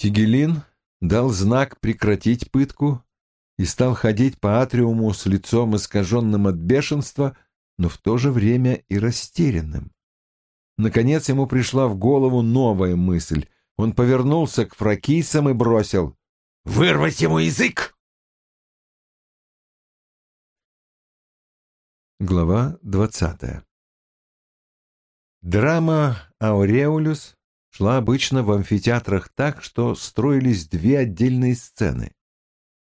Тигелин дал знак прекратить пытку и стал ходить по атриуму с лицом искаженным от бешенства, но в то же время и растерянным. Наконец ему пришла в голову новая мысль. Он повернулся к фракийцам и бросил «Вырвать ему язык!» Глава двадцатая Драма «Ауреулюс» шла обычно в амфитеатрах так, что строились две отдельные сцены.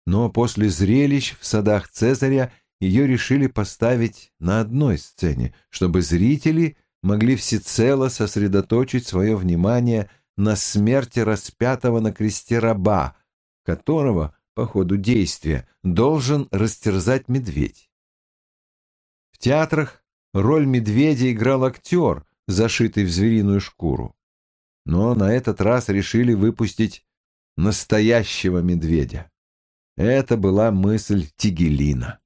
Но после зрелищ в садах Цезаря ее решили поставить на одной сцене, чтобы зрители могли всецело сосредоточить свое внимание на смерти распятого на кресте раба, которого, по ходу действия, должен растерзать медведь. В театрах роль медведя играл актер, зашитый в звериную шкуру но на этот раз решили выпустить настоящего медведя. Это была мысль Тигелина.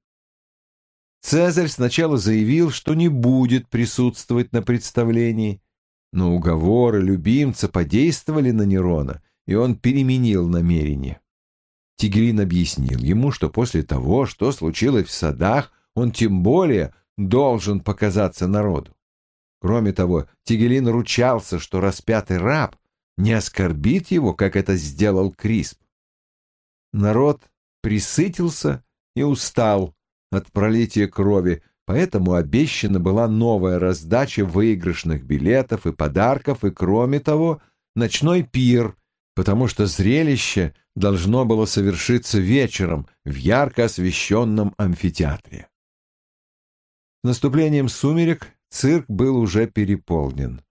Цезарь сначала заявил, что не будет присутствовать на представлении, но уговоры любимца подействовали на Нерона, и он переменил намерение. Тигелин объяснил ему, что после того, что случилось в садах, он тем более должен показаться народу. Кроме того, Тигелин ручался, что распятый раб не оскорбит его, как это сделал Крисп. Народ присытился и устал от пролития крови, поэтому обещана была новая раздача выигрышных билетов и подарков, и, кроме того, ночной пир, потому что зрелище должно было совершиться вечером в ярко освещенном амфитеатре. С наступлением сумерек цирк был уже переполнен.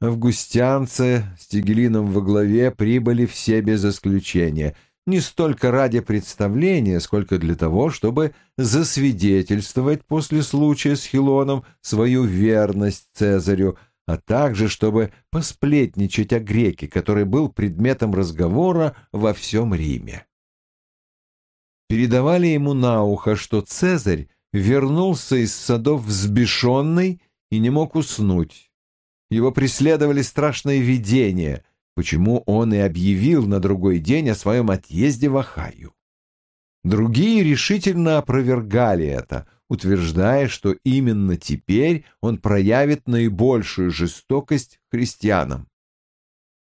Августянцы с Тигелином во главе прибыли все без исключения, не столько ради представления, сколько для того, чтобы засвидетельствовать после случая с Хилоном свою верность Цезарю, а также чтобы посплетничать о греке, который был предметом разговора во всем Риме. Передавали ему на ухо, что Цезарь вернулся из садов взбешенный и не мог уснуть. Его преследовали страшные видения, почему он и объявил на другой день о своем отъезде в Ахайю. Другие решительно опровергали это, утверждая, что именно теперь он проявит наибольшую жестокость христианам.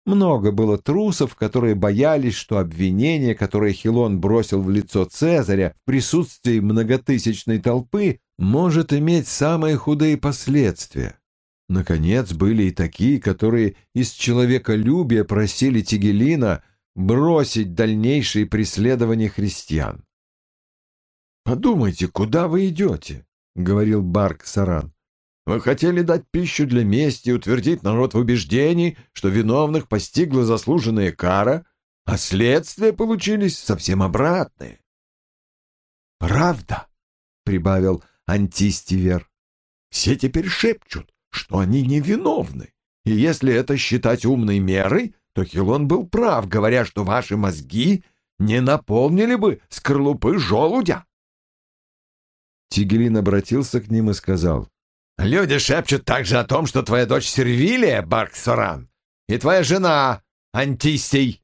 Много было трусов, которые боялись, что обвинение, которое Хилон бросил в лицо Цезаря в присутствии многотысячной толпы, может иметь самые худые последствия. Наконец, были и такие, которые из человеколюбия просили Тигелина бросить дальнейшие преследования христиан. «Подумайте, куда вы идете?» — говорил Барк Саран. «Вы хотели дать пищу для мести и утвердить народ в убеждении, что виновных постигла заслуженная кара, а следствия получились совсем обратные». «Правда», — прибавил Антистивер. Все теперь шепчут, что они невиновны. И если это считать умной мерой, то Хилон был прав, говоря, что ваши мозги не наполнили бы скорлупы желудя. Тигелин обратился к ним и сказал, «Люди шепчут также о том, что твоя дочь Сервилия, Барксоран, и твоя жена, Антистий,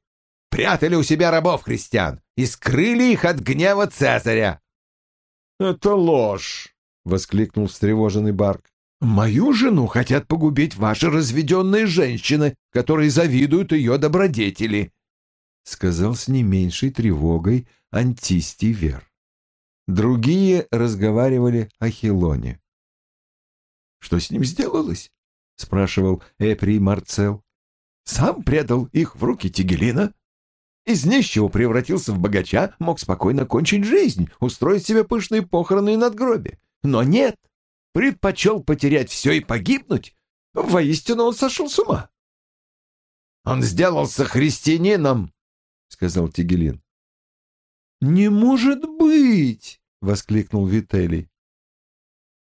прятали у себя рабов-христиан и скрыли их от гнева Цезаря». «Это ложь», — воскликнул встревоженный Барк. «Мою жену хотят погубить ваши разведенные женщины, которые завидуют ее добродетели», — сказал с не меньшей тревогой Антистий Вер. Другие разговаривали о Хилоне. «Что с ним сделалось?» — спрашивал Эприй Марцел. «Сам предал их в руки Тигелина. Из нищего превратился в богача, мог спокойно кончить жизнь, устроить себе пышные похороны и надгробие. Но нет, предпочел потерять все и погибнуть. Воистину он сошел с ума. «Он сделался христианином», — сказал Тигелин. «Не может быть!» — воскликнул Вителий.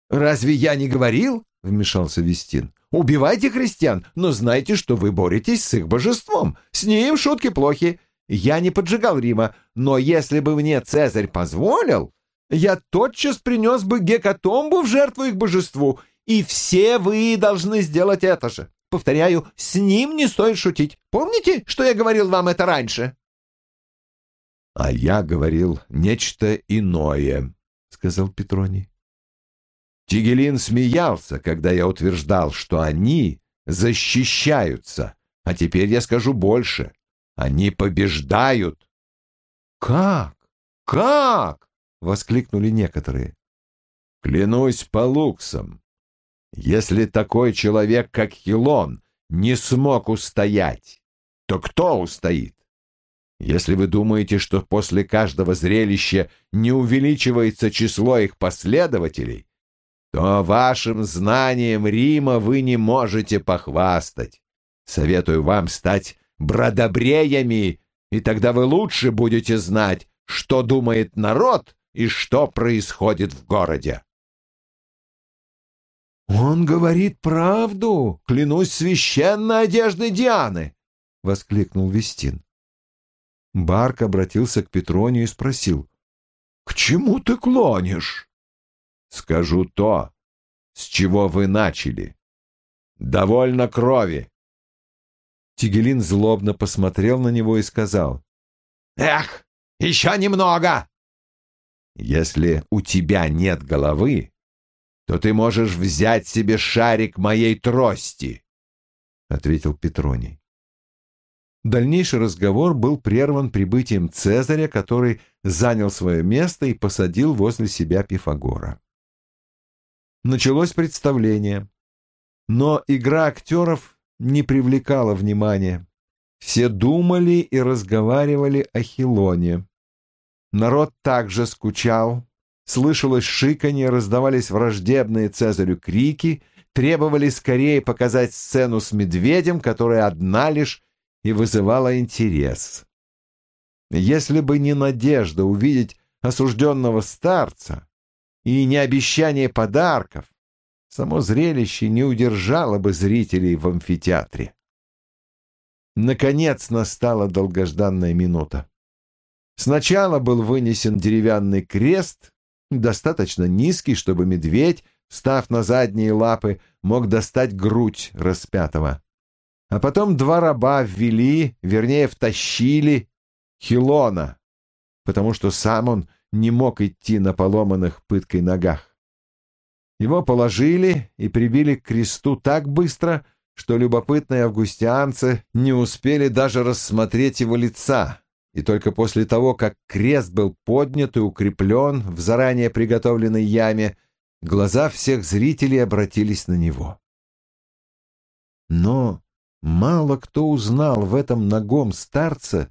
«Разве я не говорил?» — вмешался Вестин. «Убивайте христиан, но знайте, что вы боретесь с их божеством. С ним шутки плохи. Я не поджигал Рима, но если бы мне Цезарь позволил, я тотчас принес бы гекатомбу в жертву их божеству, и все вы должны сделать это же. Повторяю, с ним не стоит шутить. Помните, что я говорил вам это раньше?» «А я говорил нечто иное», — сказал Петроний. Тигелин смеялся, когда я утверждал, что они защищаются, а теперь я скажу больше. Они побеждают. «Как? Как?» — воскликнули некоторые. «Клянусь по луксам, если такой человек, как Хилон, не смог устоять, то кто устоит? Если вы думаете, что после каждого зрелища не увеличивается число их последователей, то вашим знанием Рима вы не можете похвастать. Советую вам стать бродобреями, и тогда вы лучше будете знать, что думает народ и что происходит в городе. «Он говорит правду, клянусь священной одеждой Дианы!» — воскликнул Вестин. Барк обратился к Петронию и спросил. «К чему ты клонишь?» «Скажу то, с чего вы начали. Довольно крови!» Тигелин злобно посмотрел на него и сказал. «Эх, еще немного!» «Если у тебя нет головы, то ты можешь взять себе шарик моей трости, — ответил Петроний. Дальнейший разговор был прерван прибытием Цезаря, который занял свое место и посадил возле себя Пифагора. Началось представление, но игра актеров не привлекала внимания. Все думали и разговаривали о Хилоне. Народ также скучал, слышалось шиканье, раздавались враждебные Цезарю крики, требовали скорее показать сцену с медведем, которая одна лишь и вызывала интерес. Если бы не надежда увидеть осужденного старца и не обещание подарков, само зрелище не удержало бы зрителей в амфитеатре. Наконец настала долгожданная минута. Сначала был вынесен деревянный крест, достаточно низкий, чтобы медведь, встав на задние лапы, мог достать грудь распятого. А потом два раба ввели, вернее, втащили Хилона, потому что сам он не мог идти на поломанных пыткой ногах. Его положили и прибили к кресту так быстро, что любопытные августианцы не успели даже рассмотреть его лица, и только после того, как крест был поднят и укреплен в заранее приготовленной яме, глаза всех зрителей обратились на него. Но мало кто узнал в этом ногом старца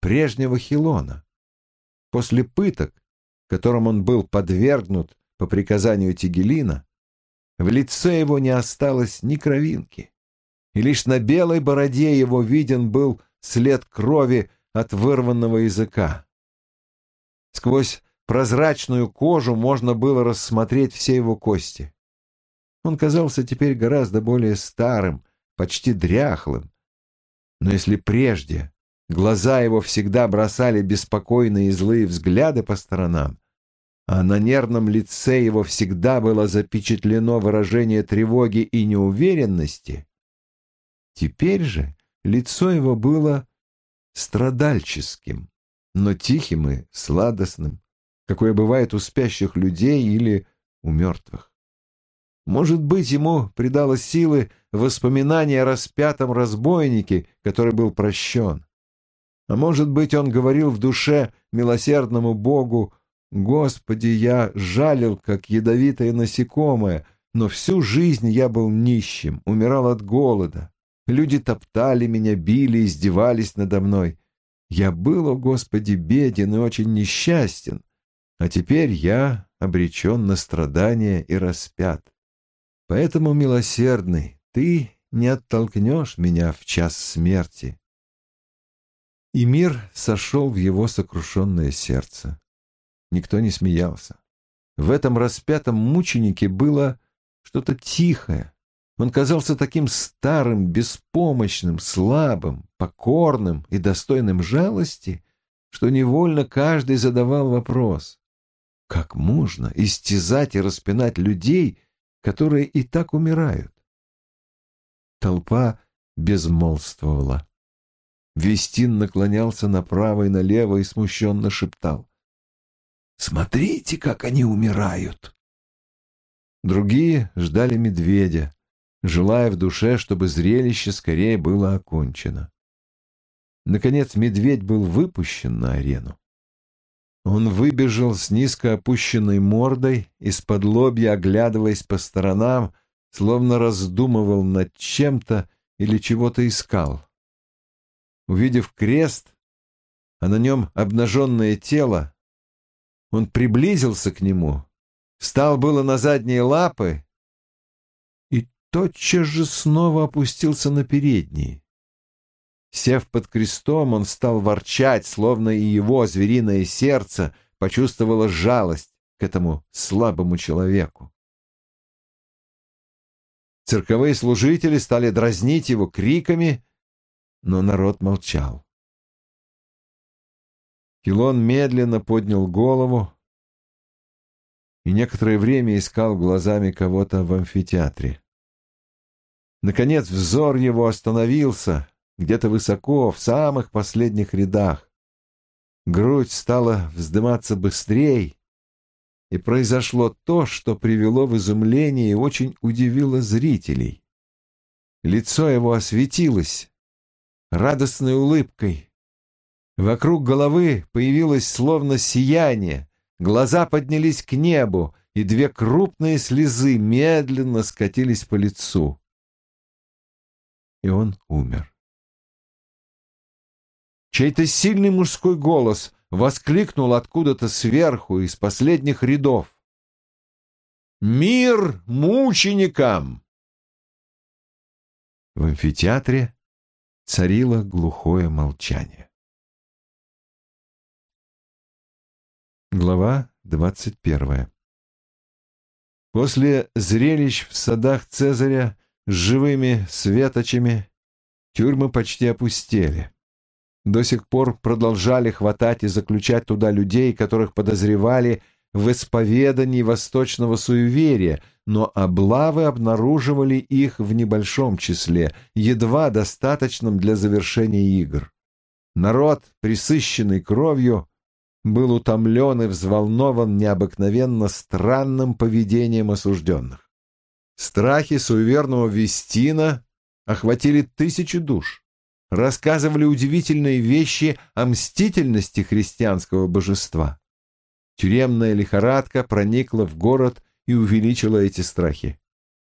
прежнего Хилона. После пыток, которым он был подвергнут по приказанию Тигелина, в лице его не осталось ни кровинки, и лишь на белой бороде его виден был след крови от вырванного языка. Сквозь прозрачную кожу можно было рассмотреть все его кости. Он казался теперь гораздо более старым, почти дряхлым. Но если прежде глаза его всегда бросали беспокойные и злые взгляды по сторонам, а на нервном лице его всегда было запечатлено выражение тревоги и неуверенности, теперь же лицо его было страдальческим, но тихим и сладостным, какое бывает у спящих людей или у мертвых. Может быть, ему придало силы воспоминание о распятом разбойнике, который был прощен. А может быть, он говорил в душе милосердному Богу, «Господи, я жалил, как ядовитое насекомое, но всю жизнь я был нищим, умирал от голода. Люди топтали меня, били, издевались надо мной. Я был, о Господи, беден и очень несчастен, а теперь я обречен на страдания и распят. Поэтому, милосердный, ты не оттолкнешь меня в час смерти. И мир сошел в его сокрушенное сердце. Никто не смеялся. В этом распятом мученике было что-то тихое, он казался таким старым, беспомощным, слабым, покорным и достойным жалости, что невольно каждый задавал вопрос, как можно истязать и распинать людей, которые и так умирают? Толпа безмолвствовала. Вестин наклонялся направо и налево и смущенно шептал. «Смотрите, как они умирают!» Другие ждали медведя, желая в душе, чтобы зрелище скорее было окончено. Наконец медведь был выпущен на арену. Он выбежал с низко опущенной мордой, из-под лобья оглядываясь по сторонам, словно раздумывал над чем-то или чего-то искал. Увидев крест, а на нем обнаженное тело, он приблизился к нему, встал было на задние лапы и тотчас же снова опустился на передние. Сев под крестом, он стал ворчать, словно и его звериное сердце почувствовало жалость к этому слабому человеку. Цирковые служители стали дразнить его криками, но народ молчал. Хилон медленно поднял голову и некоторое время искал глазами кого-то в амфитеатре. Наконец взор его остановился где-то высоко, в самых последних рядах. Грудь стала вздыматься быстрее, и произошло то, что привело в изумление и очень удивило зрителей. Лицо его осветилось, радостной улыбкой. Вокруг головы появилось словно сияние, глаза поднялись к небу, и две крупные слезы медленно скатились по лицу. И он умер. Чей-то сильный мужской голос воскликнул откуда-то сверху, из последних рядов. «Мир мученикам!» В амфитеатре царило глухое молчание. Глава двадцать первая После зрелищ в садах Цезаря с живыми светочами тюрьмы почти опустели. До сих пор продолжали хватать и заключать туда людей, которых подозревали в исповедании восточного суеверия, но облавы обнаруживали их в небольшом числе, едва достаточном для завершения игр. Народ, присыщенный кровью, был утомлен и взволнован необыкновенно странным поведением осужденных. Страхи суеверного Вестина охватили тысячи душ, рассказывали удивительные вещи о мстительности христианского божества. Тюремная лихорадка проникла в город и увеличила эти страхи.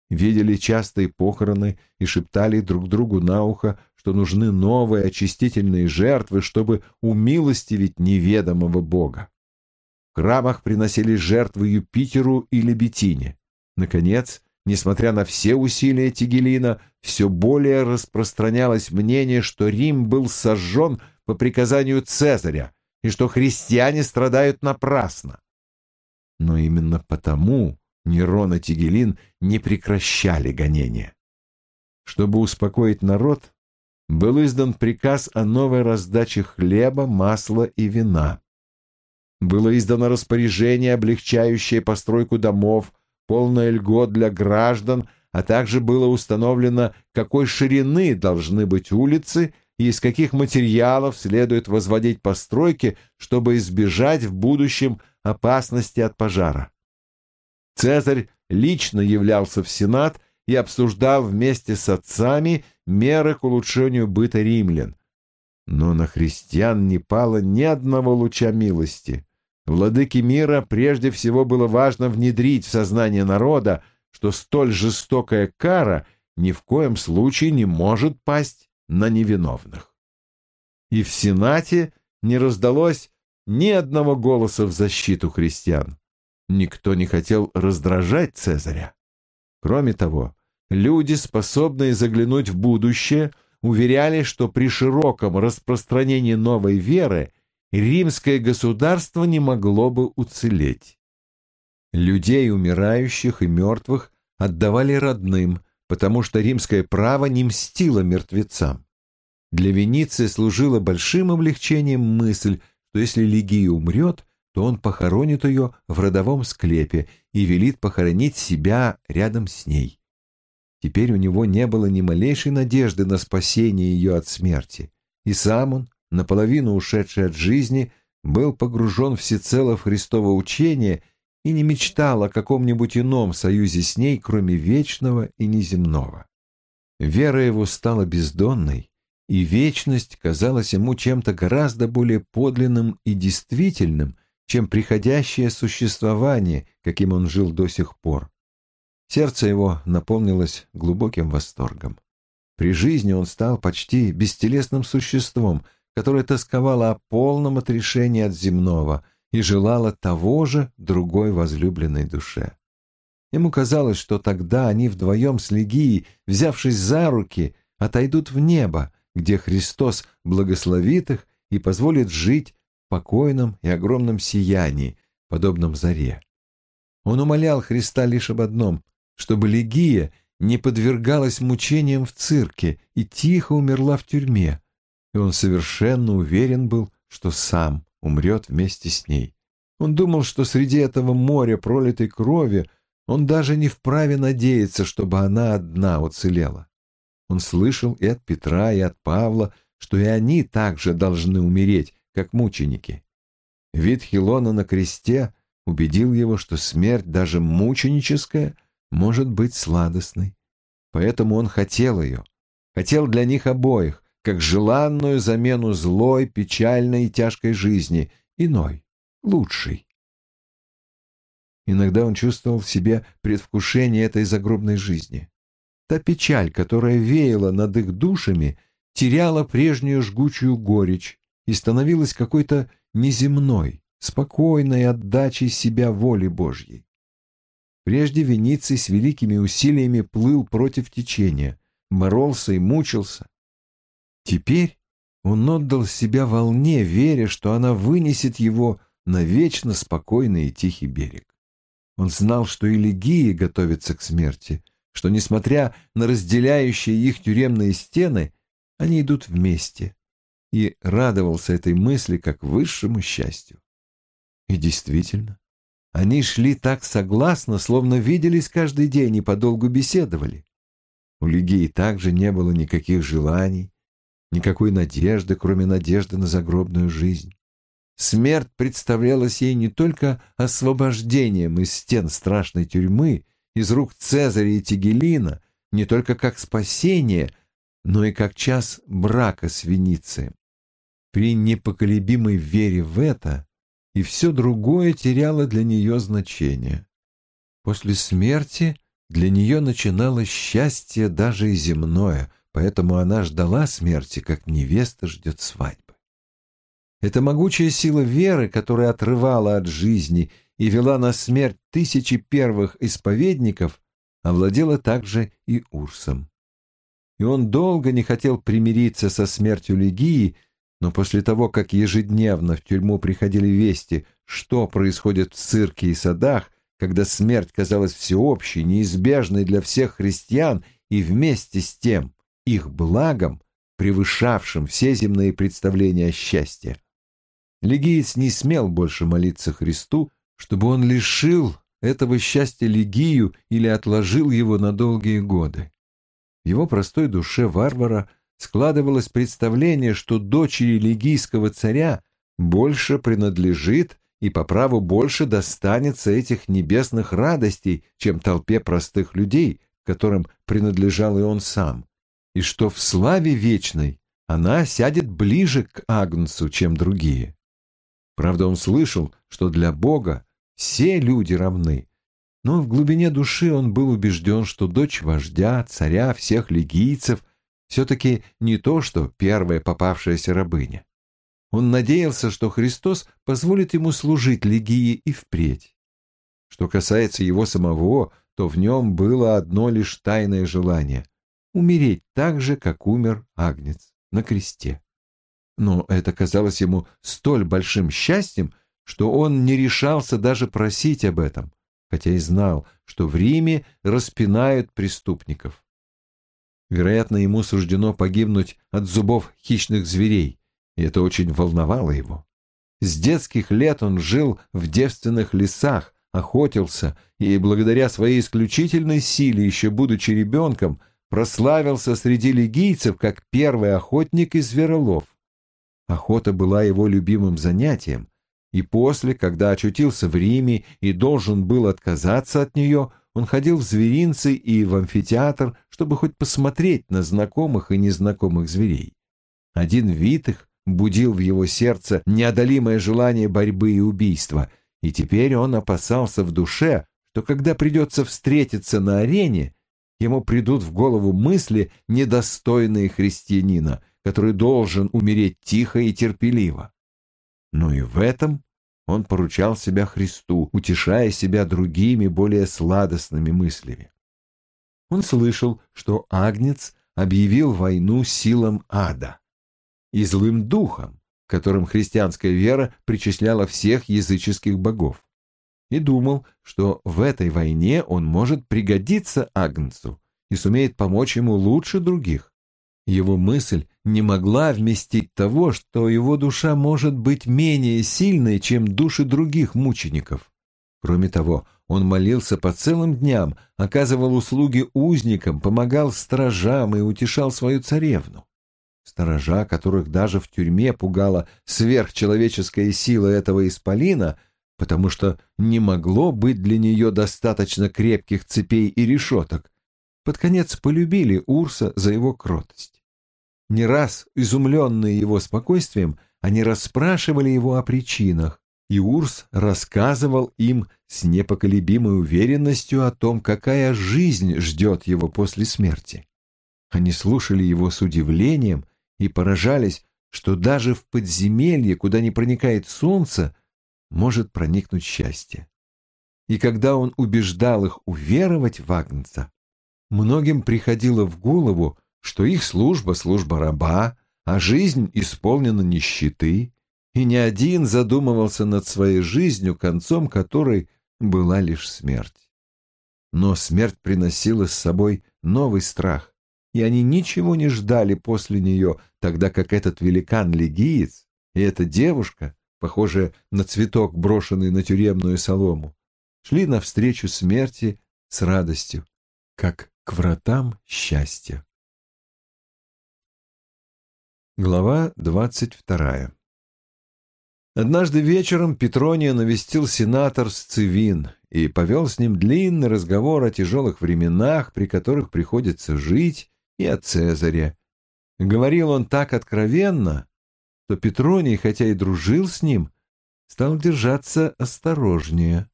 Видели частые похороны и шептали друг другу на ухо, что нужны новые очистительные жертвы, чтобы умилостивить неведомого бога. В храмах приносили жертвы Юпитеру и Лебетине. Наконец, несмотря на все усилия Тигелина, все более распространялось мнение, что Рим был сожжен по приказанию Цезаря, и что христиане страдают напрасно. Но именно потому Нерон и Тигелин не прекращали гонения. Чтобы успокоить народ, был издан приказ о новой раздаче хлеба, масла и вина. Было издано распоряжение, облегчающее постройку домов, полное льгот для граждан, а также было установлено, какой ширины должны быть улицы и из каких материалов следует возводить постройки, чтобы избежать в будущем опасности от пожара. Цезарь лично являлся в Сенат и обсуждал вместе с отцами меры к улучшению быта римлян. Но на христиан не пало ни одного луча милости. Владыке мира прежде всего было важно внедрить в сознание народа, что столь жестокая кара ни в коем случае не может пасть на невиновных. И в Сенате не раздалось ни одного голоса в защиту христиан. Никто не хотел раздражать Цезаря. Кроме того, люди, способные заглянуть в будущее, уверяли, что при широком распространении новой веры римское государство не могло бы уцелеть. Людей умирающих и мертвых отдавали родным, потому что римское право не мстило мертвецам. Для Венеции служила большим облегчением мысль, что если Лигия умрет, то он похоронит ее в родовом склепе и велит похоронить себя рядом с ней. Теперь у него не было ни малейшей надежды на спасение ее от смерти, и сам он, наполовину ушедший от жизни, был погружен всецело в Христово учение и не мечтал о каком-нибудь ином союзе с ней, кроме вечного и неземного. Вера его стала бездонной, и вечность казалась ему чем-то гораздо более подлинным и действительным, чем приходящее существование, каким он жил до сих пор. Сердце его наполнилось глубоким восторгом. При жизни он стал почти бестелесным существом, которое тосковало о полном отрешении от земного и желало того же другой возлюбленной душе. Ему казалось, что тогда они вдвоем с Легией, взявшись за руки, отойдут в небо, где Христос благословит их и позволит жить в покойном и огромном сиянии, подобном заре. Он умолял Христа лишь об одном — чтобы Легия не подвергалась мучениям в цирке и тихо умерла в тюрьме, и он совершенно уверен был, что сам умрет вместе с ней. Он думал, что среди этого моря пролитой крови он даже не вправе надеяться, чтобы она одна уцелела. Он слышал и от Петра, и от Павла, что и они также должны умереть, как мученики. Вид Хилона на кресте убедил его, что смерть, даже мученическая, может быть сладостной. Поэтому он хотел ее, хотел для них обоих, как желанную замену злой, печальной и тяжкой жизни, иной, лучшей. Иногда он чувствовал в себе предвкушение этой загробной жизни. Та печаль, которая веяла над их душами, теряла прежнюю жгучую горечь и становилась какой-то неземной, спокойной отдачей себя воле Божьей. Прежде Вениций с великими усилиями плыл против течения, боролся и мучился. Теперь он отдал себя волне, веря, что она вынесет его на вечно спокойный и тихий берег. Он знал, что и легии готовятся к смерти, что, несмотря на разделяющие их тюремные стены, они идут вместе, и радовался этой мысли как высшему счастью. И действительно, они шли так согласно, словно виделись каждый день и подолгу беседовали. У Лигии также не было никаких желаний, никакой надежды, кроме надежды на загробную жизнь. Смерть представлялась ей не только освобождением из стен страшной тюрьмы, из рук Цезаря и Тигелина, не только как спасение, но и как час брака с Веницием. При непоколебимой вере в это и все другое теряло для нее значение. После смерти для нее начиналось счастье даже и земное, поэтому она ждала смерти, как невеста ждет свадьбы. Эта могучая сила веры, которая отрывала от жизни и вела на смерть тысячи первых исповедников, овладела также и Урсом. И он долго не хотел примириться со смертью Легии, но после того, как ежедневно в тюрьму приходили вести, что происходит в цирке и садах, когда смерть казалась всеобщей, неизбежной для всех христиан и вместе с тем их благом, превышавшим все земные представления о счастье. Легиец не смел больше молиться Христу, чтобы он лишил этого счастья Легию или отложил его на долгие годы. В его простой душе варвара складывалось представление, что дочери лигийского царя больше принадлежит и по праву больше достанется этих небесных радостей, чем толпе простых людей, которым принадлежал и он сам, и что в славе вечной она сядет ближе к Агнцу, чем другие. Правда, он слышал, что для Бога все люди равны, но в глубине души он был убежден, что дочь вождя, царя, всех лигийцев — все-таки не то, что первая попавшаяся рабыня. Он надеялся, что Христос позволит ему служить Легии и впредь. Что касается его самого, то в нем было одно лишь тайное желание — умереть так же, как умер Агнец на кресте. Но это казалось ему столь большим счастьем, что он не решался даже просить об этом, хотя и знал, что в Риме распинают преступников. Вероятно, ему суждено погибнуть от зубов хищных зверей, и это очень волновало его. С детских лет он жил в девственных лесах, охотился и, благодаря своей исключительной силе, еще будучи ребенком, прославился среди лигийцев как первый охотник из зверолов. Охота была его любимым занятием, и после, когда очутился в Риме и должен был отказаться от нее, он ходил в зверинцы и в амфитеатр, чтобы хоть посмотреть на знакомых и незнакомых зверей. Один вид их будил в его сердце неодолимое желание борьбы и убийства, и теперь он опасался в душе, что когда придется встретиться на арене, ему придут в голову мысли, недостойные христианина, который должен умереть тихо и терпеливо. Но и в этом он поручал себя Христу, утешая себя другими, более сладостными мыслями. Он слышал, что Агнец объявил войну силам ада и злым духом, которым христианская вера причисляла всех языческих богов, и думал, что в этой войне он может пригодиться Агнцу и сумеет помочь ему лучше других. Его мысль не могла вместить того, что его душа может быть менее сильной, чем души других мучеников. Кроме того, он молился по целым дням, оказывал услуги узникам, помогал стражам и утешал свою царевну. Сторожа, которых даже в тюрьме пугала сверхчеловеческая сила этого исполина, потому что не могло быть для нее достаточно крепких цепей и решеток, под конец полюбили Урса за его кротость. Не раз, изумленные его спокойствием, они расспрашивали его о причинах, и Урс рассказывал им с непоколебимой уверенностью о том, какая жизнь ждет его после смерти. Они слушали его с удивлением и поражались, что даже в подземелье, куда не проникает солнце, может проникнуть счастье. И когда он убеждал их уверовать в Агнца, многим приходило в голову, что их служба — служба раба, а жизнь исполнена нищеты, и ни один задумывался над своей жизнью, концом которой была лишь смерть. Но смерть приносила с собой новый страх, и они ничего не ждали после нее, тогда как этот великан-легиец и эта девушка, похожая на цветок, брошенный на тюремную солому, шли навстречу смерти с радостью, как к вратам счастья. Глава двадцать вторая Однажды вечером Петрония навестил сенатор Сцивин и повел с ним длинный разговор о тяжелых временах, при которых приходится жить, и о Цезаре. Говорил он так откровенно, что Петроний, хотя и дружил с ним, стал держаться осторожнее.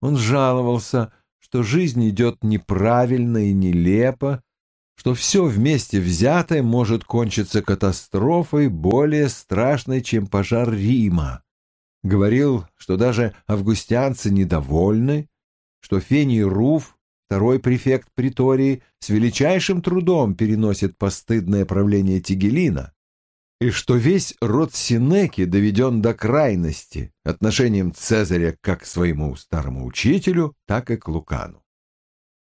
Он жаловался, что жизнь идет неправильно и нелепо, что все вместе взятое может кончиться катастрофой более страшной, чем пожар Рима. Говорил, что даже августянцы недовольны, что Фений Руф, второй префект притории, с величайшим трудом переносит постыдное правление Тигелина, и что весь род Синеки доведен до крайности отношением Цезаря как к своему старому учителю, так и к Лукану.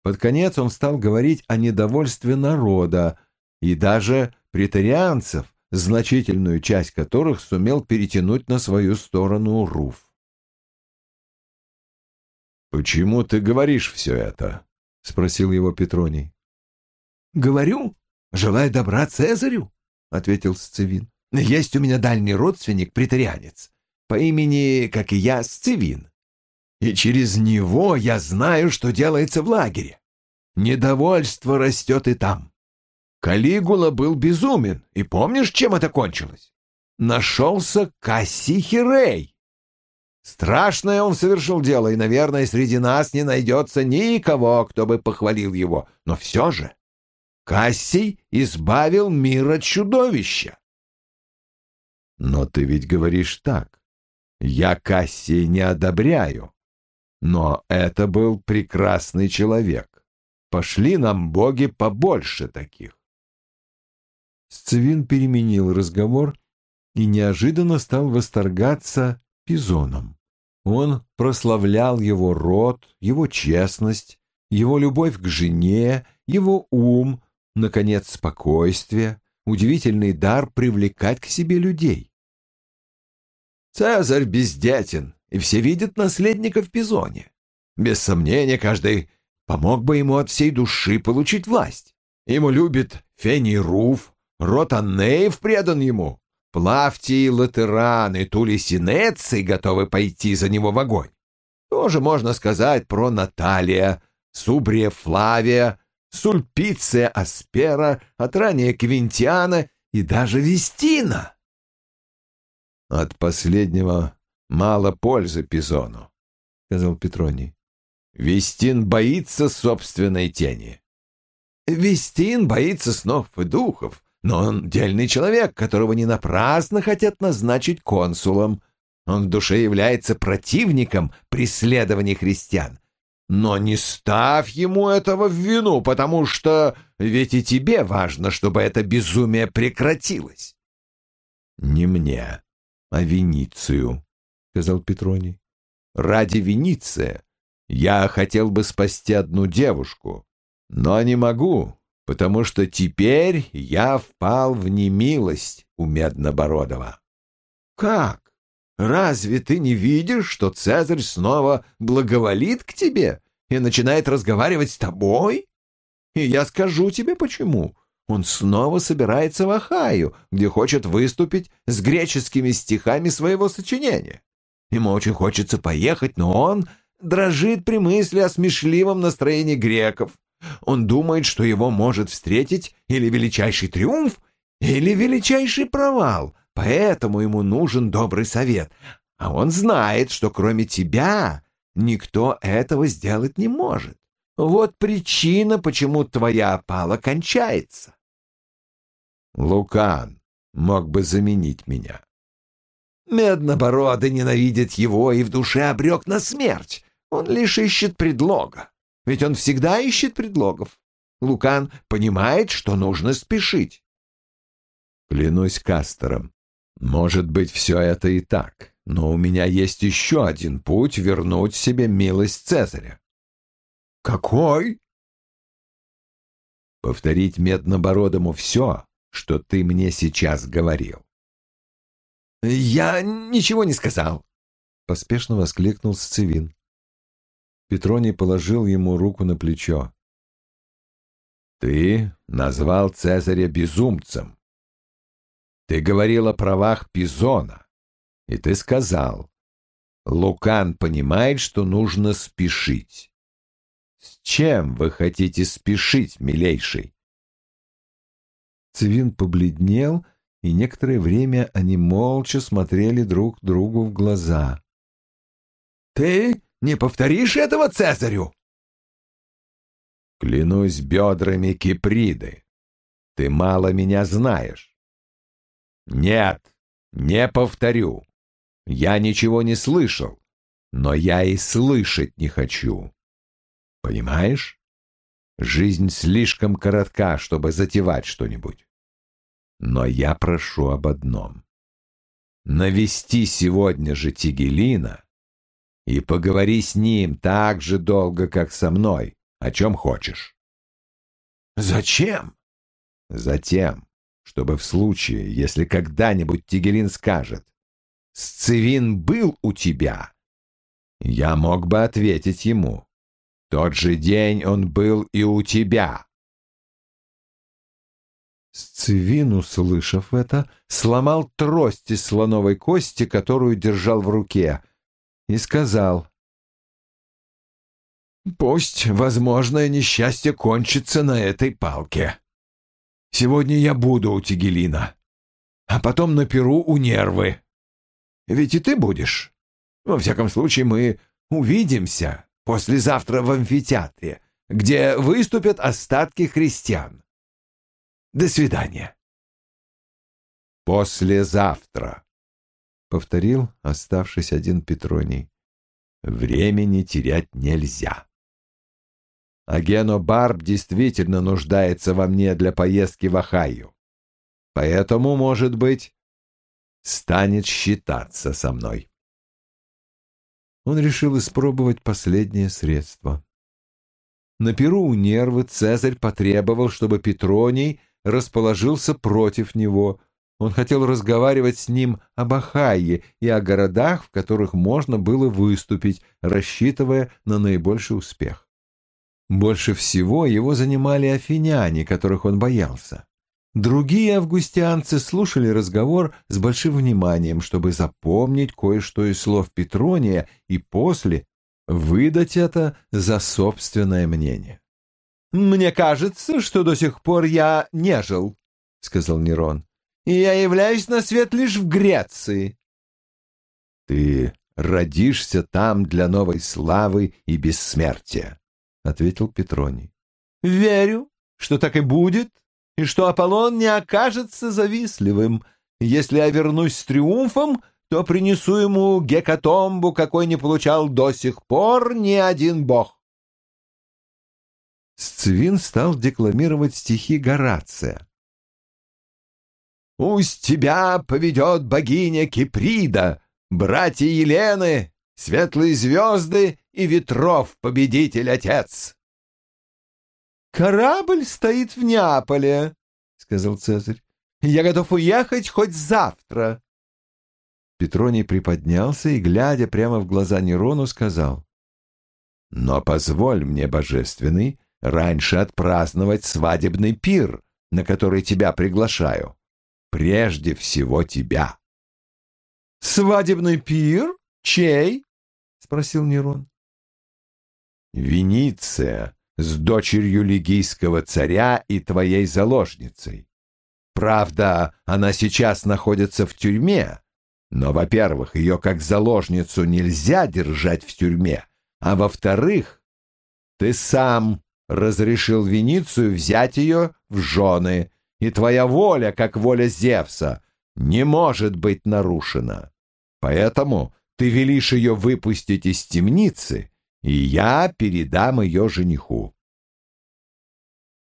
Под конец он стал говорить о недовольстве народа и даже претарианцев, значительную часть которых сумел перетянуть на свою сторону Руф. «Почему ты говоришь все это?» — спросил его Петроний. «Говорю, желая добра Цезарю», — ответил Сцевин. «Есть у меня дальний родственник, претарианец, по имени, как и я, Сцевин и через него я знаю, что делается в лагере. Недовольство растет и там. Калигула был безумен, и помнишь, чем это кончилось? Нашелся Кассихирей. Страшное он совершил дело, и, наверное, среди нас не найдется никого, кто бы похвалил его. Но все же Кассий избавил мир от чудовища. Но ты ведь говоришь так. Я Кассия не одобряю. Но это был прекрасный человек. Пошли нам, боги, побольше таких. Сцевин переменил разговор и неожиданно стал восторгаться Пизоном. Он прославлял его род, его честность, его любовь к жене, его ум, наконец, спокойствие, удивительный дар привлекать к себе людей. «Цезарь бездетен, и все видят наследника в Пизоне. Без сомнения, каждый помог бы ему от всей души получить власть. Ему любит Фений Руф, род Аннеев предан ему, Плавтии Латераны, Тули Синеций готовы пойти за него в огонь. Тоже можно сказать про Наталия, Субрия Флавия, Сульпиция Аспера, от ранее Квинтиана и даже Вестина. От последнего мало пользы Пизону, — сказал Петроний. Вестин боится собственной тени. Вестин боится снов и духов, но он дельный человек, которого не напрасно хотят назначить консулом. Он в душе является противником преследования христиан. Но не ставь ему этого в вину, потому что ведь и тебе важно, чтобы это безумие прекратилось. — Не мне, а Веницию, — сказал Петроний. — Ради Вениция я хотел бы спасти одну девушку, но не могу, потому что теперь я впал в немилость у Меднобородова. Как? Разве ты не видишь, что Цезарь снова благоволит к тебе и начинает разговаривать с тобой? И я скажу тебе почему. Он снова собирается в Ахаю, где хочет выступить с греческими стихами своего сочинения. Ему очень хочется поехать, но он дрожит при мысли о смешливом настроении греков. Он думает, что его может встретить или величайший триумф, или величайший провал, поэтому ему нужен добрый совет. А он знает, что кроме тебя никто этого сделать не может. Вот причина, почему твоя опала кончается. Лукан мог бы заменить меня. Меднобородый ненавидит его и в душе обрек на смерть. Он лишь ищет предлога. Ведь он всегда ищет предлогов. Лукан понимает, что нужно спешить. Клянусь Кастером, может быть, все это и так, но у меня есть еще один путь вернуть себе милость Цезаря. Какой? Повторить Меднобородому все, что ты мне сейчас говорил. Я ничего не сказал, — поспешно воскликнул Сцевин. Петроний положил ему руку на плечо. «Ты назвал Цезаря безумцем. Ты говорил о правах Пизона, и ты сказал, Лукан понимает, что нужно спешить. С чем вы хотите спешить, милейший?» Цивин побледнел, и некоторое время они молча смотрели друг другу в глаза. «Ты не повторишь этого Цезарю?» «Клянусь бедрами Киприды, ты мало меня знаешь». «Нет, не повторю. Я ничего не слышал, но я и слышать не хочу. Понимаешь? Жизнь слишком коротка, чтобы затевать что-нибудь. Но я прошу об одном. Навести сегодня же Тигелина и поговори с ним так же долго, как со мной, о чем хочешь. Зачем? Затем, чтобы в случае, если когда-нибудь Тигелин скажет, «Сцевин был у тебя», я мог бы ответить ему, «Тот же день он был и у тебя». Сцевин, услышав это, сломал трость из слоновой кости, которую держал в руке — и сказал, «Пусть возможное несчастье кончится на этой палке. Сегодня я буду у Тигелина, а потом на Перу у Нервы. Ведь и ты будешь. Во всяком случае, мы увидимся послезавтра в амфитеатре, где выступят остатки христиан. До свидания. Послезавтра. — повторил оставшись один Петроний. «Времени терять нельзя. Агено Барб действительно нуждается во мне для поездки в Ахайю. Поэтому, может быть, станет считаться со мной». Он решил испробовать последнее средство. На Перу у Нервы Цезарь потребовал, чтобы Петроний расположился против него, Он хотел разговаривать с ним об Ахайе и о городах, в которых можно было выступить, рассчитывая на наибольший успех. Больше всего его занимали афиняне, которых он боялся. Другие августианцы слушали разговор с большим вниманием, чтобы запомнить кое-что из слов Петрония и после выдать это за собственное мнение. «Мне кажется, что до сих пор я не жил», — сказал Нерон, — «и я являюсь на свет лишь в Греции». «Ты родишься там для новой славы и бессмертия», — ответил Петроний. «Верю, что так и будет», и что Аполлон не окажется завистливым. Если я вернусь с триумфом, то принесу ему гекатомбу, какой не получал до сих пор ни один бог. Сцвин стал декламировать стихи Горация. «Пусть тебя поведет богиня Киприда, братья Елены, светлые звезды и ветров победитель отец!» «Корабль стоит в Неаполе», — сказал Цезарь. «Я готов уехать хоть завтра». Петроний приподнялся и, глядя прямо в глаза Нерону, сказал. «Но позволь мне, божественный, раньше отпраздновать свадебный пир, на который тебя приглашаю. Прежде всего тебя». «Свадебный пир? Чей?» — спросил Нерон. «Вениция с дочерью лигийского царя и твоей заложницей. Правда, она сейчас находится в тюрьме, но, во-первых, ее как заложницу нельзя держать в тюрьме, а во-вторых, ты сам разрешил Веницию взять ее в жены, и твоя воля, как воля Зевса, не может быть нарушена. Поэтому ты велишь ее выпустить из темницы и я передам ее жениху.